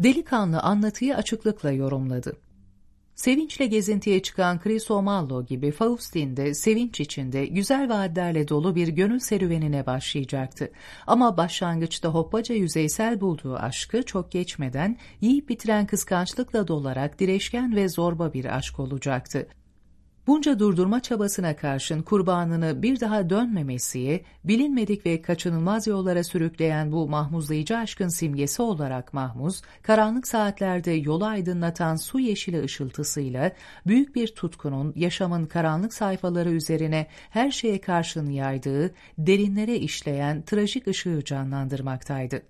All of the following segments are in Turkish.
Delikanlı anlatıyı açıklıkla yorumladı. Sevinçle gezintiye çıkan Crisomallo gibi Faustin de sevinç içinde güzel vaatlerle dolu bir gönül serüvenine başlayacaktı. Ama başlangıçta hoppaca yüzeysel bulduğu aşkı çok geçmeden yiyip bitiren kıskançlıkla dolarak direşken ve zorba bir aşk olacaktı. Bunca durdurma çabasına karşın kurbanını bir daha dönmemesiye, bilinmedik ve kaçınılmaz yollara sürükleyen bu mahmuzlayıcı aşkın simgesi olarak mahmuz, karanlık saatlerde yolu aydınlatan su yeşili ışıltısıyla büyük bir tutkunun yaşamın karanlık sayfaları üzerine her şeye karşın yaydığı, derinlere işleyen trajik ışığı canlandırmaktaydı.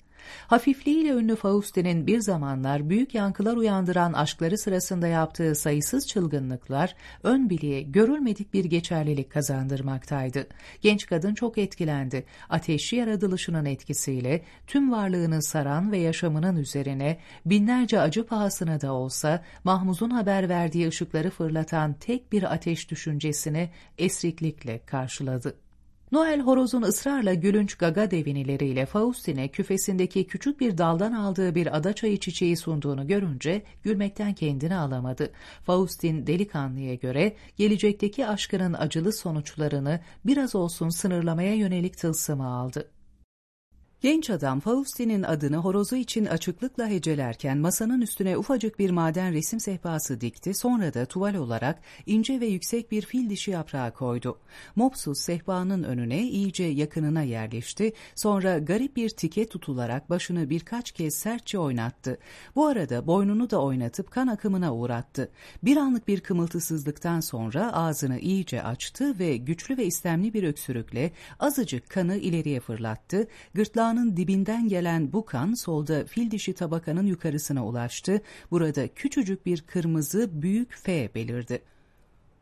Hafifliğiyle ünlü Faustin'in bir zamanlar büyük yankılar uyandıran aşkları sırasında yaptığı sayısız çılgınlıklar ön biliğe görülmedik bir geçerlilik kazandırmaktaydı. Genç kadın çok etkilendi. Ateşli yaratılışının etkisiyle tüm varlığını saran ve yaşamının üzerine binlerce acı pahasına da olsa Mahmuz'un haber verdiği ışıkları fırlatan tek bir ateş düşüncesini esriklikle karşıladı. Noel horozun ısrarla gülünç gaga devinileriyle Faustin'e küfesindeki küçük bir daldan aldığı bir adaçayı çiçeği sunduğunu görünce gülmekten kendini alamadı. Faustin delikanlıya göre gelecekteki aşkının acılı sonuçlarını biraz olsun sınırlamaya yönelik tılsımı aldı. Genç adam Faustin'in adını horozu için açıklıkla hecelerken masanın üstüne ufacık bir maden resim sehpası dikti, sonra da tuval olarak ince ve yüksek bir fil dişi yaprağı koydu. Mopsus sehpanın önüne iyice yakınına yerleşti, sonra garip bir tike tutularak başını birkaç kez sertçe oynattı. Bu arada boynunu da oynatıp kan akımına uğrattı. Bir anlık bir kımıltısızlıktan sonra ağzını iyice açtı ve güçlü ve istemli bir öksürükle azıcık kanı ileriye fırlattı, gırtlağını Dudağının dibinden gelen bu kan solda fil dişi tabakanın yukarısına ulaştı. Burada küçücük bir kırmızı büyük F belirdi.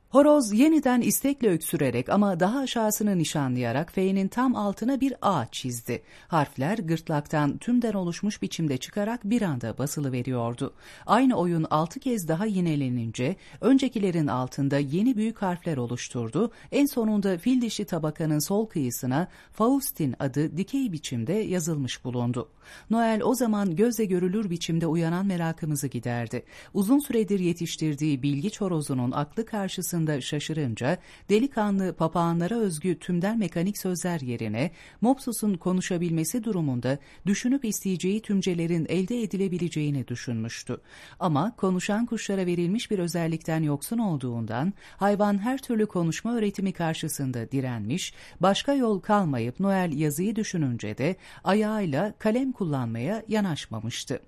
Horoz yeniden istekle öksürerek ama daha aşağısını nişanlayarak F'nin tam altına bir A çizdi. Harfler gırtlaktan tümden oluşmuş biçimde çıkarak bir anda basılı veriyordu. Aynı oyun altı kez daha yinelenince öncekilerin altında yeni büyük harfler oluşturdu. En sonunda fil dişi tabakanın sol kıyısına Faustin adı dikey biçimde yazılmış bulundu. Noel o zaman gözle görülür biçimde uyanan merakımızı giderdi. Uzun süredir yetiştirdiği bilgi çorozunun aklı karşısında karşısında şaşırınca delikanlı papağanlara özgü tümden mekanik sözler yerine Mopsus'un konuşabilmesi durumunda düşünüp isteyeceği tümcelerin elde edilebileceğini düşünmüştü. Ama konuşan kuşlara verilmiş bir özellikten yoksun olduğundan hayvan her türlü konuşma öğretimi karşısında direnmiş, başka yol kalmayıp Noel yazıyı düşününce de ayağıyla kalem kullanmaya yanaşmamıştı.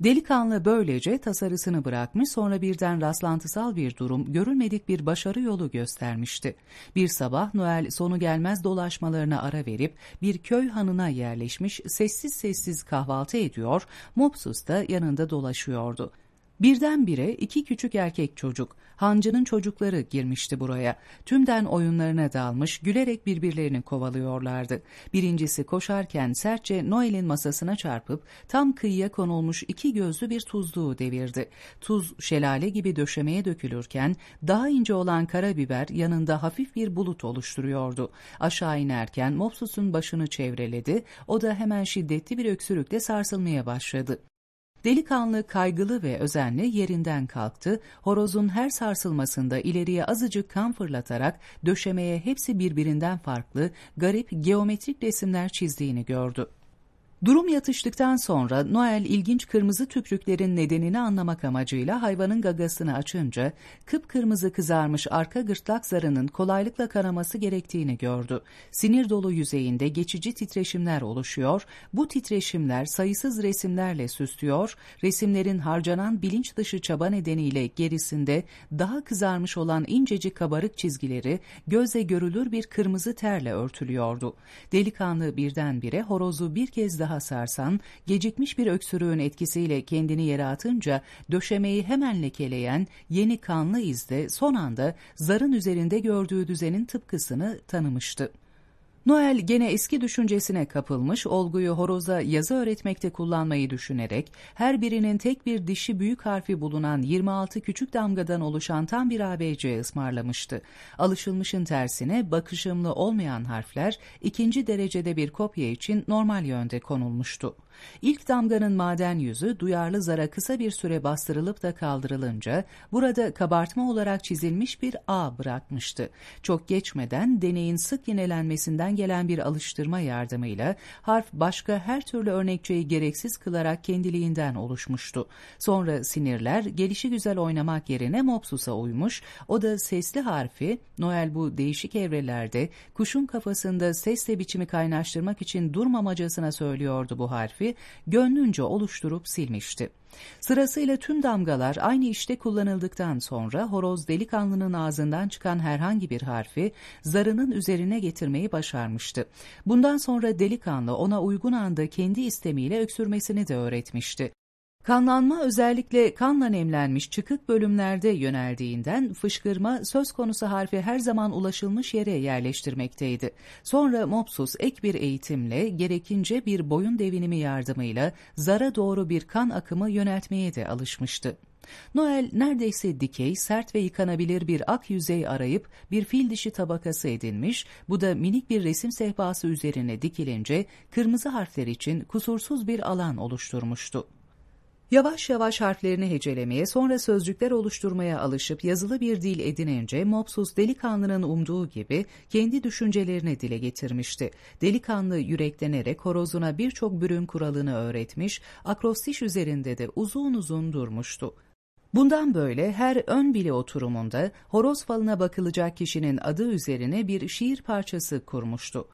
Delikanlı böylece tasarısını bırakmış sonra birden rastlantısal bir durum görülmedik bir başarı yolu göstermişti. Bir sabah Noel sonu gelmez dolaşmalarına ara verip bir köy hanına yerleşmiş sessiz sessiz kahvaltı ediyor, Mopsus da yanında dolaşıyordu. Birdenbire iki küçük erkek çocuk, hancının çocukları girmişti buraya. Tümden oyunlarına dalmış, gülerek birbirlerini kovalıyorlardı. Birincisi koşarken sertçe Noel'in masasına çarpıp tam kıyıya konulmuş iki gözlü bir tuzluğu devirdi. Tuz şelale gibi döşemeye dökülürken daha ince olan karabiber yanında hafif bir bulut oluşturuyordu. Aşağı inerken Mopsus'un başını çevreledi, o da hemen şiddetli bir öksürükle sarsılmaya başladı. Delikanlı kaygılı ve özenli yerinden kalktı, horozun her sarsılmasında ileriye azıcık kan fırlatarak döşemeye hepsi birbirinden farklı, garip geometrik resimler çizdiğini gördü. Durum yatıştıktan sonra Noel ilginç kırmızı tüprüklerin nedenini anlamak amacıyla hayvanın gagasını açınca kıpkırmızı kızarmış arka gırtlak zarının kolaylıkla kanaması gerektiğini gördü. Sinir dolu yüzeyinde geçici titreşimler oluşuyor, bu titreşimler sayısız resimlerle süslüyor, resimlerin harcanan bilinç dışı çaba nedeniyle gerisinde daha kızarmış olan incecik kabarık çizgileri gözle görülür bir kırmızı terle örtülüyordu. Delikanlı birdenbire horozu bir kez daha daha sarsan, gecikmiş bir öksürüğün etkisiyle kendini yere atınca döşemeyi hemen lekeleyen yeni kanlı izde son anda zarın üzerinde gördüğü düzenin tıpkısını tanımıştı. Noel gene eski düşüncesine kapılmış, olguyu horoza yazı öğretmekte kullanmayı düşünerek her birinin tek bir dişi büyük harfi bulunan 26 küçük damgadan oluşan tam bir ABC ısmarlamıştı. Alışılmışın tersine bakışımlı olmayan harfler ikinci derecede bir kopya için normal yönde konulmuştu. İlk damganın maden yüzü duyarlı zara kısa bir süre bastırılıp da kaldırılınca burada kabartma olarak çizilmiş bir A bırakmıştı. Çok geçmeden deneyin sık yinelenmesinden gelen bir alıştırma yardımıyla harf başka her türlü örnekçeyi gereksiz kılarak kendiliğinden oluşmuştu. Sonra sinirler gelişi güzel oynamak yerine Mopsus'a uymuş, o da sesli harfi Noel bu değişik evrelerde kuşun kafasında sesle biçimi kaynaştırmak için durmamacasına söylüyordu bu harfi, gönlünce oluşturup silmişti. Sırasıyla tüm damgalar aynı işte kullanıldıktan sonra horoz delikanlının ağzından çıkan herhangi bir harfi zarının üzerine getirmeyi başarmıştı. Bundan sonra delikanlı ona uygun anda kendi istemiyle öksürmesini de öğretmişti. Kanlanma özellikle kanla nemlenmiş çıkık bölümlerde yöneldiğinden fışkırma söz konusu harfi her zaman ulaşılmış yere yerleştirmekteydi. Sonra Mopsus ek bir eğitimle gerekince bir boyun devinimi yardımıyla zara doğru bir kan akımı yöneltmeye de alışmıştı. Noel neredeyse dikey, sert ve yıkanabilir bir ak yüzey arayıp bir fil dişi tabakası edinmiş, bu da minik bir resim sehpası üzerine dikilince kırmızı harfler için kusursuz bir alan oluşturmuştu. Yavaş yavaş harflerini hecelemeye, sonra sözcükler oluşturmaya alışıp yazılı bir dil edinince Mopsus delikanlının umduğu gibi kendi düşüncelerini dile getirmişti. Delikanlı yüreklenerek horozuna birçok bürün kuralını öğretmiş, akrostiş üzerinde de uzun uzun durmuştu. Bundan böyle her ön bile oturumunda horoz falına bakılacak kişinin adı üzerine bir şiir parçası kurmuştu.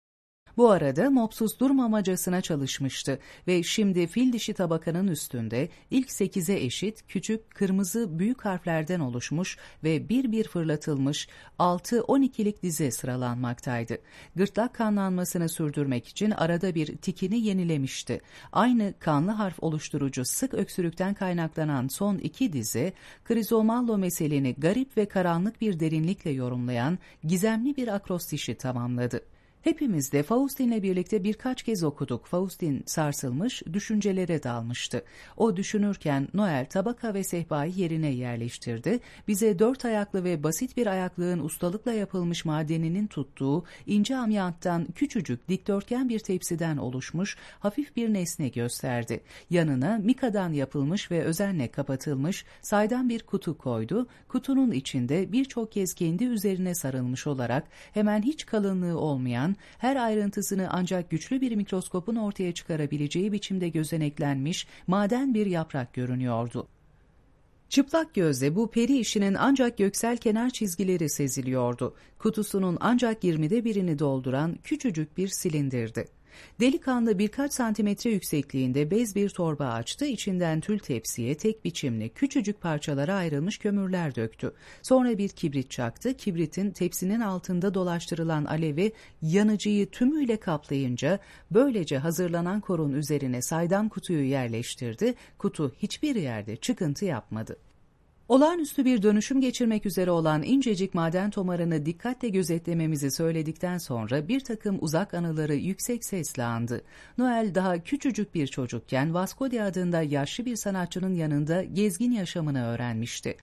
Bu arada Mopsus durmamacasına çalışmıştı ve şimdi fil dişi tabakanın üstünde ilk sekize eşit küçük kırmızı büyük harflerden oluşmuş ve bir bir fırlatılmış 6-12'lik dize sıralanmaktaydı. Gırtlak kanlanmasını sürdürmek için arada bir tikini yenilemişti. Aynı kanlı harf oluşturucu sık öksürükten kaynaklanan son iki dize, krizomallo meseleni garip ve karanlık bir derinlikle yorumlayan gizemli bir akrostişi tamamladı. Hepimiz de Faustin'le birlikte birkaç kez okuduk. Faustin sarsılmış, düşüncelere dalmıştı. O düşünürken Noel tabaka ve sehpayı yerine yerleştirdi. Bize dört ayaklı ve basit bir ayaklığın ustalıkla yapılmış madeninin tuttuğu ince amyanttan küçücük dikdörtgen bir tepsiden oluşmuş hafif bir nesne gösterdi. Yanına mikadan yapılmış ve özenle kapatılmış saydam bir kutu koydu. Kutunun içinde birçok kez kendi üzerine sarılmış olarak hemen hiç kalınlığı olmayan her ayrıntısını ancak güçlü bir mikroskopun ortaya çıkarabileceği biçimde gözeneklenmiş maden bir yaprak görünüyordu. Çıplak gözle bu peri işinin ancak göksel kenar çizgileri seziliyordu. Kutusunun ancak 20'de birini dolduran küçücük bir silindirdi. Delikanlı birkaç santimetre yüksekliğinde bez bir torba açtı, içinden tül tepsiye tek biçimli küçücük parçalara ayrılmış kömürler döktü. Sonra bir kibrit çaktı, kibritin tepsinin altında dolaştırılan alevi yanıcıyı tümüyle kaplayınca böylece hazırlanan korun üzerine saydam kutuyu yerleştirdi, kutu hiçbir yerde çıkıntı yapmadı. Olağanüstü bir dönüşüm geçirmek üzere olan incecik maden tomarını dikkatle gözetlememizi söyledikten sonra bir takım uzak anıları yüksek sesle andı. Noel daha küçücük bir çocukken Vasco adında yaşlı bir sanatçının yanında gezgin yaşamını öğrenmişti.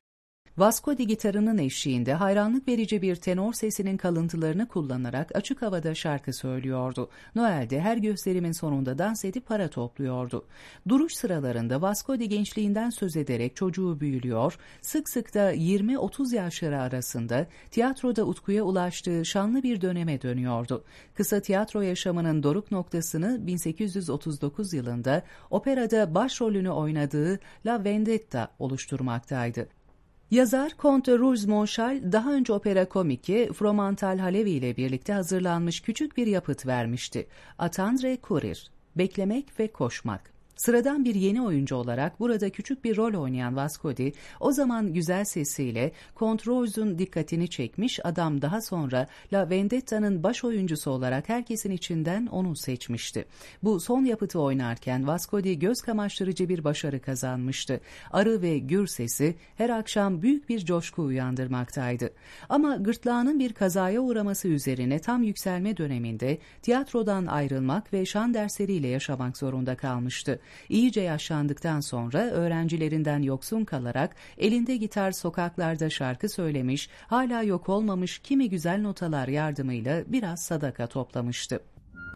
Vasco di gitarının eşliğinde hayranlık verici bir tenor sesinin kalıntılarını kullanarak açık havada şarkı söylüyordu. Noel'de her gösterimin sonunda dans edip para topluyordu. Duruş sıralarında Vasco di gençliğinden söz ederek çocuğu büyülüyor, sık sık da 20-30 yaşları arasında tiyatroda utkuya ulaştığı şanlı bir döneme dönüyordu. Kısa tiyatro yaşamının doruk noktasını 1839 yılında operada başrolünü oynadığı La Vendetta oluşturmaktaydı. Yazar Comte Rouge Monchal daha önce opera komiki Fromental Halevi ile birlikte hazırlanmış küçük bir yapıt vermişti. Attendre courir, beklemek ve koşmak. Sıradan bir yeni oyuncu olarak burada küçük bir rol oynayan Vascodi, o zaman güzel sesiyle Controse'un dikkatini çekmiş adam daha sonra La Vendetta'nın baş oyuncusu olarak herkesin içinden onu seçmişti. Bu son yapıtı oynarken Vascodi göz kamaştırıcı bir başarı kazanmıştı. Arı ve gür sesi her akşam büyük bir coşku uyandırmaktaydı. Ama gırtlağının bir kazaya uğraması üzerine tam yükselme döneminde tiyatrodan ayrılmak ve şan dersleriyle yaşamak zorunda kalmıştı. İyice yaşlandıktan sonra öğrencilerinden yoksun kalarak elinde gitar sokaklarda şarkı söylemiş, hala yok olmamış kimi güzel notalar yardımıyla biraz sadaka toplamıştı.